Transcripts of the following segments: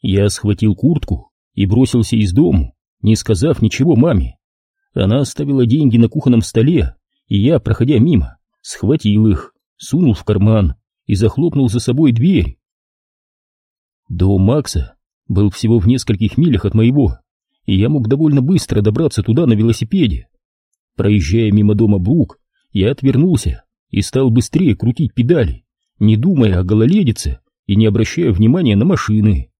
Я схватил куртку и бросился из дому, не сказав ничего маме. Она оставила деньги на кухонном столе, и я, проходя мимо, схватил их, сунул в карман и захлопнул за собой дверь. Дом Макса был всего в нескольких милях от моего, и я мог довольно быстро добраться туда на велосипеде. Проезжая мимо дома Брук, я отвернулся и стал быстрее крутить педали, не думая о гололедице и не обращая внимания на машины.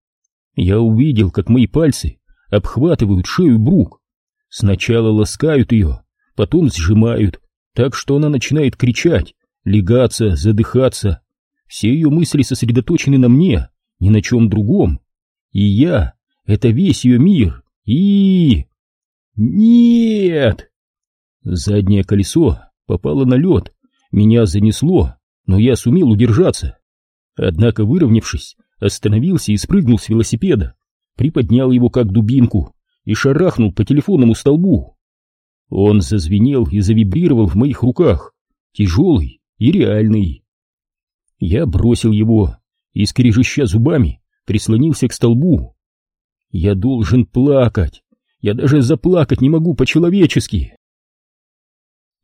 Я увидел, как мои пальцы обхватывают шею Брук. Сначала ласкают ее, потом сжимают, так что она начинает кричать, легаться, задыхаться. Все ее мысли сосредоточены на мне, ни на чем другом. И я — это весь ее мир. И... Нет! Заднее колесо попало на лед, меня занесло, но я сумел удержаться. Однако, выровнявшись, остановился и спрыгнул с велосипеда, приподнял его как дубинку и шарахнул по телефонному столбу. Он зазвенел и завибрировал в моих руках, тяжелый и реальный. Я бросил его и, скрежеща зубами, прислонился к столбу. Я должен плакать, я даже заплакать не могу по-человечески.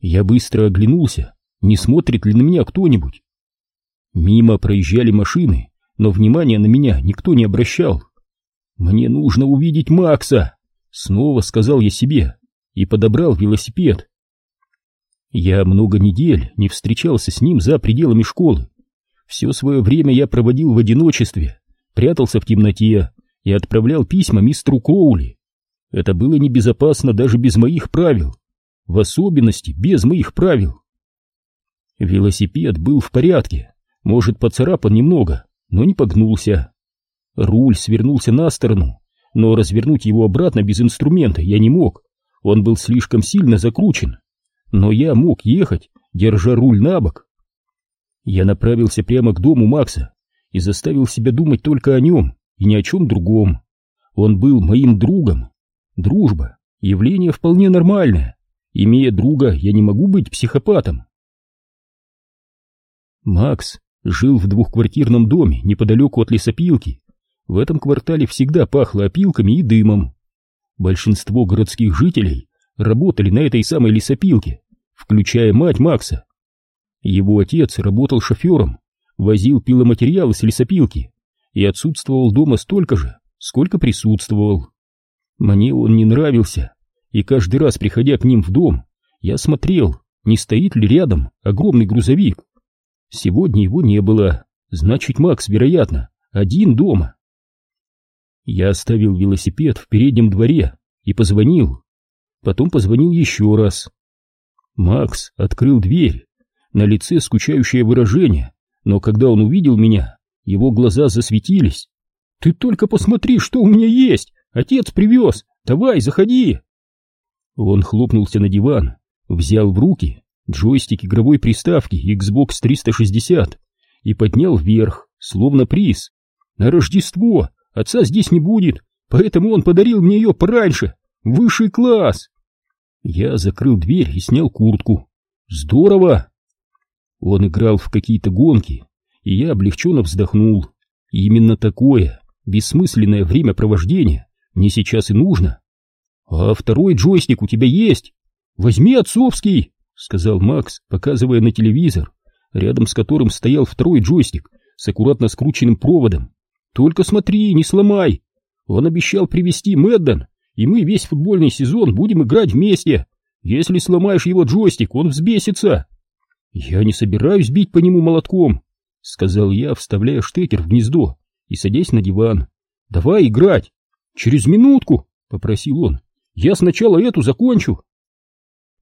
Я быстро оглянулся, не смотрит ли на меня кто-нибудь. Мимо проезжали машины, но внимания на меня никто не обращал. «Мне нужно увидеть Макса!» — снова сказал я себе и подобрал велосипед. Я много недель не встречался с ним за пределами школы. Все свое время я проводил в одиночестве, прятался в темноте и отправлял письма мистеру Коули. Это было небезопасно даже без моих правил, в особенности без моих правил. Велосипед был в порядке, может, поцарапан немного, но не погнулся. Руль свернулся на сторону, но развернуть его обратно без инструмента я не мог, он был слишком сильно закручен. Но я мог ехать, держа руль на бок. Я направился прямо к дому Макса и заставил себя думать только о нем и ни о чем другом. Он был моим другом. Дружба — явление вполне нормальное. Имея друга, я не могу быть психопатом. Макс жил в двухквартирном доме неподалеку от лесопилки. В этом квартале всегда пахло опилками и дымом. Большинство городских жителей работали на этой самой лесопилке, включая мать Макса. Его отец работал шофером, возил пиломатериалы с лесопилки и отсутствовал дома столько же, сколько присутствовал. Мне он не нравился, и каждый раз, приходя к ним в дом, я смотрел, не стоит ли рядом огромный грузовик. Сегодня его не было, значит, Макс, вероятно, один дома. Я оставил велосипед в переднем дворе и позвонил. Потом позвонил еще раз. Макс открыл дверь, на лице скучающее выражение, но когда он увидел меня, его глаза засветились. «Ты только посмотри, что у меня есть! Отец привез! Давай, заходи!» Он хлопнулся на диван, взял в руки джойстик игровой приставки Xbox 360 и поднял вверх, словно приз. «На Рождество! Отца здесь не будет, поэтому он подарил мне ее пораньше! Высший класс!» Я закрыл дверь и снял куртку. «Здорово!» Он играл в какие-то гонки, и я облегченно вздохнул. именно такое бессмысленное времяпровождение мне сейчас и нужно. «А второй джойстик у тебя есть? Возьми отцовский!» — сказал Макс, показывая на телевизор, рядом с которым стоял второй джойстик с аккуратно скрученным проводом. «Только смотри, не сломай! Он обещал привезти Мэдден, и мы весь футбольный сезон будем играть вместе. Если сломаешь его джойстик, он взбесится!» «Я не собираюсь бить по нему молотком», — сказал я, вставляя штекер в гнездо и садясь на диван. «Давай играть! Через минутку!» — попросил он. «Я сначала эту закончу!»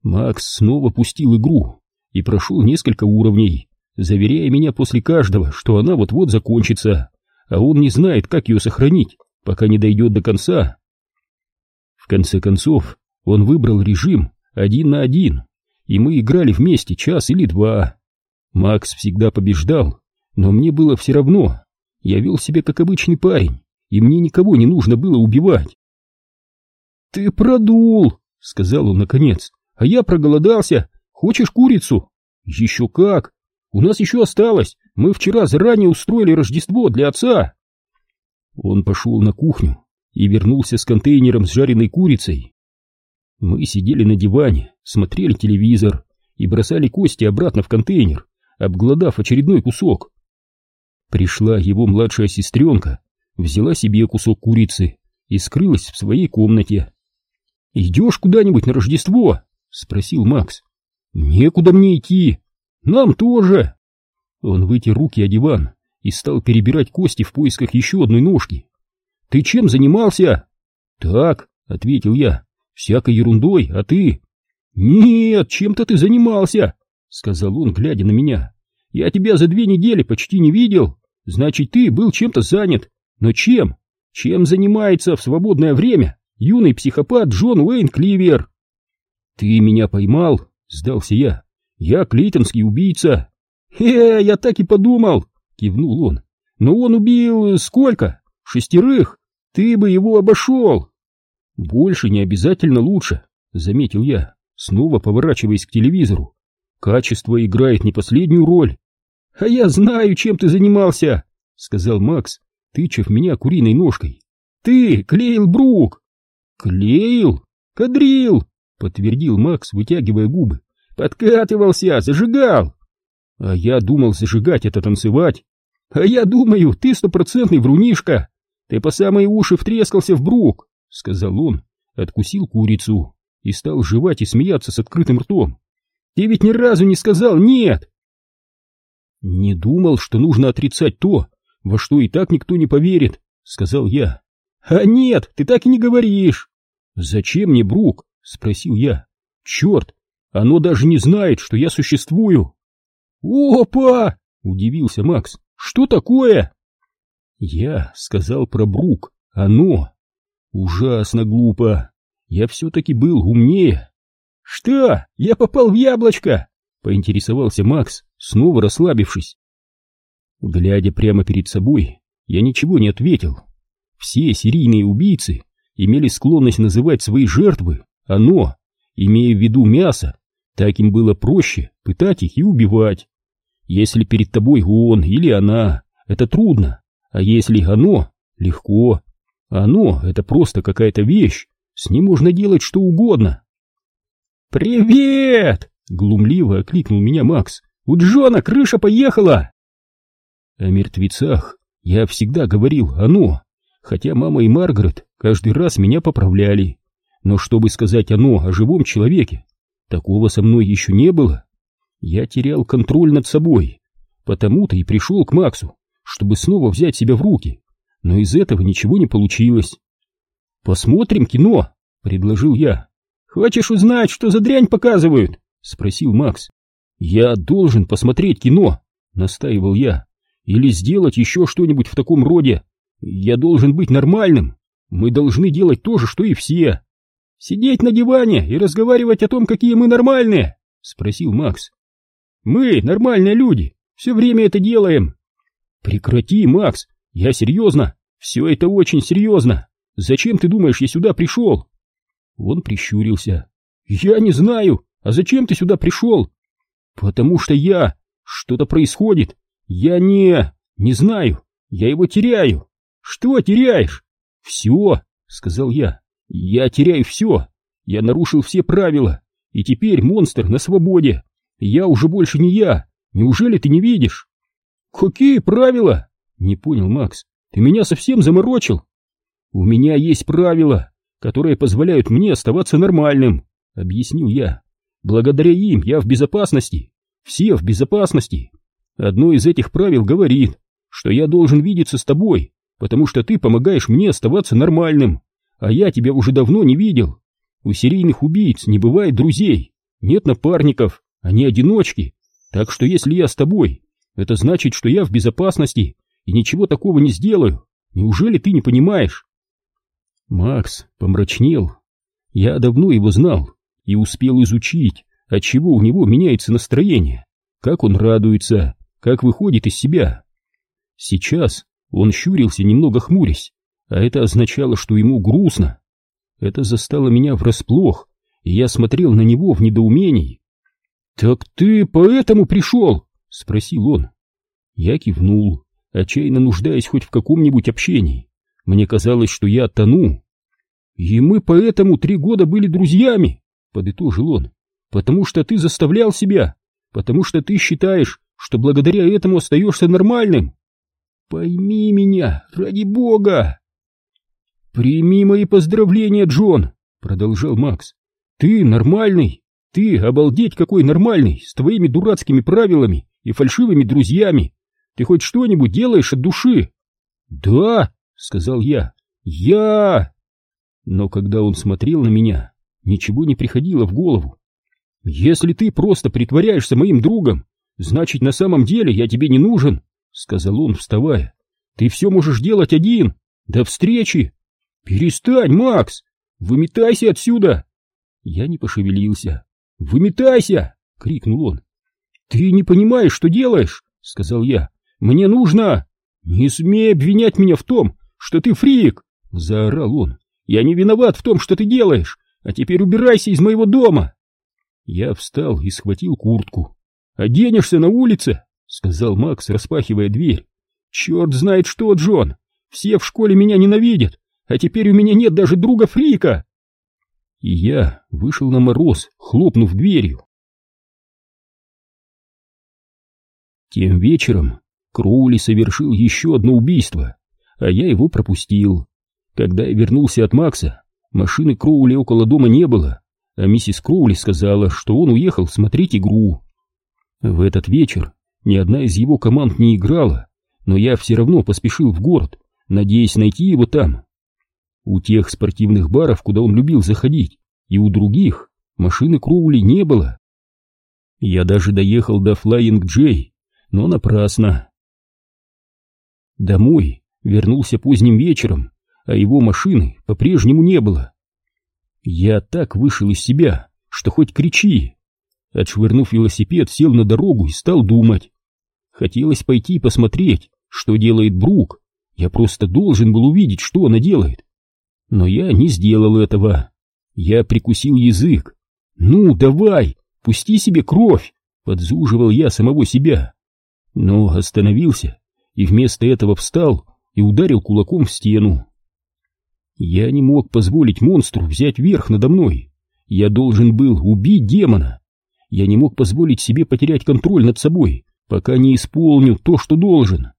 Макс снова пустил игру и прошел несколько уровней, заверяя меня после каждого, что она вот-вот закончится, а он не знает, как ее сохранить, пока не дойдет до конца. В конце концов, он выбрал режим один на один, и мы играли вместе час или два. Макс всегда побеждал, но мне было все равно. Я вел себя как обычный парень, и мне никого не нужно было убивать. «Ты продул!» — сказал он наконец. А я проголодался. Хочешь курицу? Еще как. У нас еще осталось. Мы вчера заранее устроили Рождество для отца. Он пошел на кухню и вернулся с контейнером с жареной курицей. Мы сидели на диване, смотрели телевизор и бросали кости обратно в контейнер, обглодав очередной кусок. Пришла его младшая сестренка, взяла себе кусок курицы и скрылась в своей комнате. «Идешь куда-нибудь на Рождество?» — спросил Макс. «Некуда мне идти. Нам тоже». Он вытер руки о диван и стал перебирать кости в поисках еще одной ножки. «Ты чем занимался?» «Так», — ответил я, — «всякой ерундой, а ты?» «Нет, чем-то ты занимался», — сказал он, глядя на меня. «Я тебя за две недели почти не видел. Значит, ты был чем-то занят. Но чем? Чем занимается в свободное время юный психопат Джон Уэйн Кливер?» «Ты меня поймал?» — сдался я. «Я клейтонский убийца». «Э, я так и подумал», — кивнул он. «Но он убил сколько? Шестерых? Ты бы его обошел!» «Больше не обязательно лучше», — заметил я, снова поворачиваясь к телевизору. «Качество играет не последнюю роль». «А я знаю, чем ты занимался», — сказал Макс, тычев меня куриной ножкой. «Ты клеил Брук!» «Клеил? Кадрил!» — подтвердил Макс, вытягивая губы. «Подкатывался, зажигал!» «А я думал, зажигать это танцевать!» «А я думаю, ты стопроцентный врунишка!» «Ты по самые уши втрескался в брук!» — сказал он, откусил курицу и стал жевать и смеяться с открытым ртом. «Ты ведь ни разу не сказал «нет»!» «Не думал, что нужно отрицать то, во что и так никто не поверит», — сказал я. «А нет, ты так и не говоришь!» «Зачем мне Брук?» — спросил я. «Черт, оно даже не знает, что я существую!» «Опа!» — удивился Макс. «Что такое?» Я сказал про Брук, оно. Ужасно глупо. Я все-таки был умнее. Что? Я попал в яблочко? Поинтересовался Макс, снова расслабившись. Глядя прямо перед собой, я ничего не ответил. Все серийные убийцы имели склонность называть свои жертвы «оно», имея в виду мясо, так им было проще пытать их и убивать. Если перед тобой он или она, это трудно, а если оно, легко. Оно — это просто какая-то вещь, с ним можно делать что угодно. «Привет!» — глумливо окликнул меня Макс. «У Джона крыша поехала!» О мертвецах я всегда говорил «оно», хотя мама и Маргарет каждый раз меня поправляли. Но чтобы сказать «оно» о живом человеке, такого со мной еще не было. Я терял контроль над собой, потому-то и пришел к Максу, чтобы снова взять себя в руки, но из этого ничего не получилось. «Посмотрим кино», — предложил я. «Хочешь узнать, что за дрянь показывают?» — спросил Макс. «Я должен посмотреть кино», — настаивал я. «Или сделать еще что-нибудь в таком роде. Я должен быть нормальным. Мы должны делать то же, что и все». «Сидеть на диване и разговаривать о том, какие мы нормальные?» — спросил Макс. «Мы, нормальные люди, все время это делаем, Прекрати, Макс, я серьезно, все это очень серьезно. Зачем ты думаешь, я сюда пришел? Он прищурился. Я не знаю, а зачем ты сюда пришел? Потому что я... Что-то происходит. Я не... Не знаю. Я его теряю. Что теряешь? Все, сказал я. Я теряю все. Я нарушил все правила. И теперь монстр на свободе. Я уже больше не я. Неужели ты не видишь? «Какие правила?» — не понял Макс. «Ты меня совсем заморочил?» «У меня есть правила, которые позволяют мне оставаться нормальным», — объяснил я. «Благодаря им я в безопасности. Все в безопасности. Одно из этих правил говорит, что я должен видеться с тобой, потому что ты помогаешь мне оставаться нормальным, а я тебя уже давно не видел. У серийных убийц не бывает друзей, нет напарников, они одиночки, так что если я с тобой, это значит, что я в безопасности и ничего такого не сделаю. Неужели ты не понимаешь? Макс помрачнел. Я давно его знал и успел изучить, отчего у него меняется настроение, как он радуется, как выходит из себя. Сейчас он щурился, немного хмурясь, а это означало, что ему грустно. Это застало меня врасплох, и я смотрел на него в недоумении. «Так ты поэтому пришел?» — спросил он. Я кивнул, отчаянно нуждаясь хоть в каком-нибудь общении, Мне казалось, что я тону. И мы поэтому три года были друзьями, подытожил он, потому что ты заставлял себя, потому что ты считаешь, что благодаря этому остаешься нормальным. Пойми меня, ради бога! Прими мои поздравления, Джон, продолжал Макс. Ты нормальный, ты обалдеть какой нормальный, с твоими дурацкими правилами и фальшивыми друзьями. Ты хоть что-нибудь делаешь от души? Да, сказал я. Я! Но когда он смотрел на меня, ничего не приходило в голову. Если ты просто притворяешься моим другом, значит, на самом деле я тебе не нужен, сказал он, вставая. Ты все можешь делать один. До встречи. Перестань, Макс. Выметайся отсюда. Я не пошевелился. Выметайся, крикнул он. Ты не понимаешь, что делаешь, сказал я. Мне нужно... Не смей обвинять меня в том, что ты фрик, заорал он. Я не виноват в том, что ты делаешь, а теперь убирайся из моего дома. Я встал и схватил куртку. «Оденешься на улице!» — сказал Макс, распахивая дверь. «Черт знает что, Джон! Все в школе меня ненавидят, а теперь у меня нет даже друга Фрика!» И я вышел на мороз, хлопнув дверью. Тем вечером Кроули совершил еще одно убийство, а я его пропустил. Когда я вернулся от Макса, машины Кроули около дома не было, а миссис Кроули сказала, что он уехал смотреть игру. В этот вечер ни одна из его команд не играла, но я все равно поспешил в город, надеясь найти его там. У тех спортивных баров, куда он любил заходить, и у других машины Кроули не было. Я даже доехал до Флайинг Джей, но напрасно. Домой вернулся поздним вечером, а его машины по-прежнему не было. Я так вышел из себя, что хоть кричи. Отшвырнув велосипед, сел на дорогу и стал думать. Хотелось пойти посмотреть, что делает Брук. Я просто должен был увидеть, что она делает. Но я не сделал этого. Я прикусил язык. «Ну, давай, пусти себе кровь!» Подзуживал я самого себя. Но остановился и вместо этого встал и ударил кулаком в стену. Я не мог позволить монстру взять верх надо мной. Я должен был убить демона. Я не мог позволить себе потерять контроль над собой, пока не исполню то, что должен.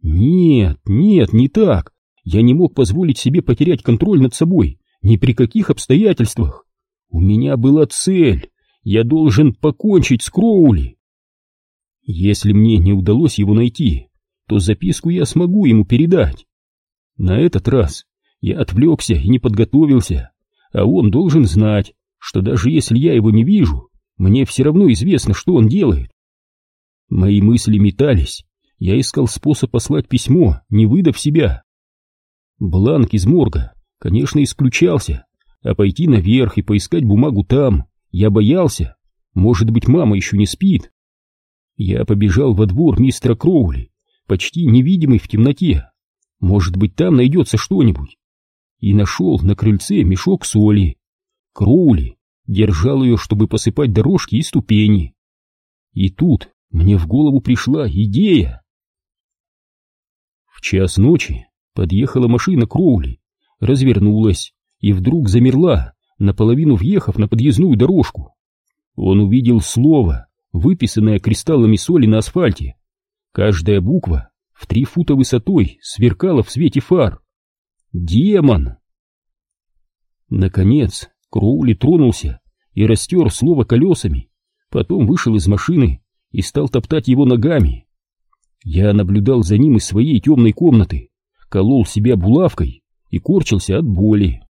Нет, нет, не так. Я не мог позволить себе потерять контроль над собой ни при каких обстоятельствах. У меня была цель. Я должен покончить с Кроули. Если мне не удалось его найти, то записку я смогу ему передать. На этот раз я отвлекся и не подготовился, а он должен знать, что даже если я его не вижу, мне все равно известно, что он делает. Мои мысли метались, я искал способ послать письмо, не выдав себя. Бланк из морга, конечно, исключался, а пойти наверх и поискать бумагу там я боялся. Может быть, мама еще не спит. Я побежал во двор мистера Кроули, почти невидимый в темноте. Может быть, там найдется что-нибудь и нашел на крыльце мешок соли. Кроули держал ее, чтобы посыпать дорожки и ступени. И тут мне в голову пришла идея. В час ночи подъехала машина Кроули, развернулась и вдруг замерла, наполовину въехав на подъездную дорожку. Он увидел слово, выписанное кристаллами соли на асфальте. Каждая буква в три фута высотой сверкала в свете фар. Демон! Наконец, Кроули тронулся и растер слово колесами, потом вышел из машины и стал топтать его ногами. Я наблюдал за ним из своей темной комнаты, колол себя булавкой и корчился от боли.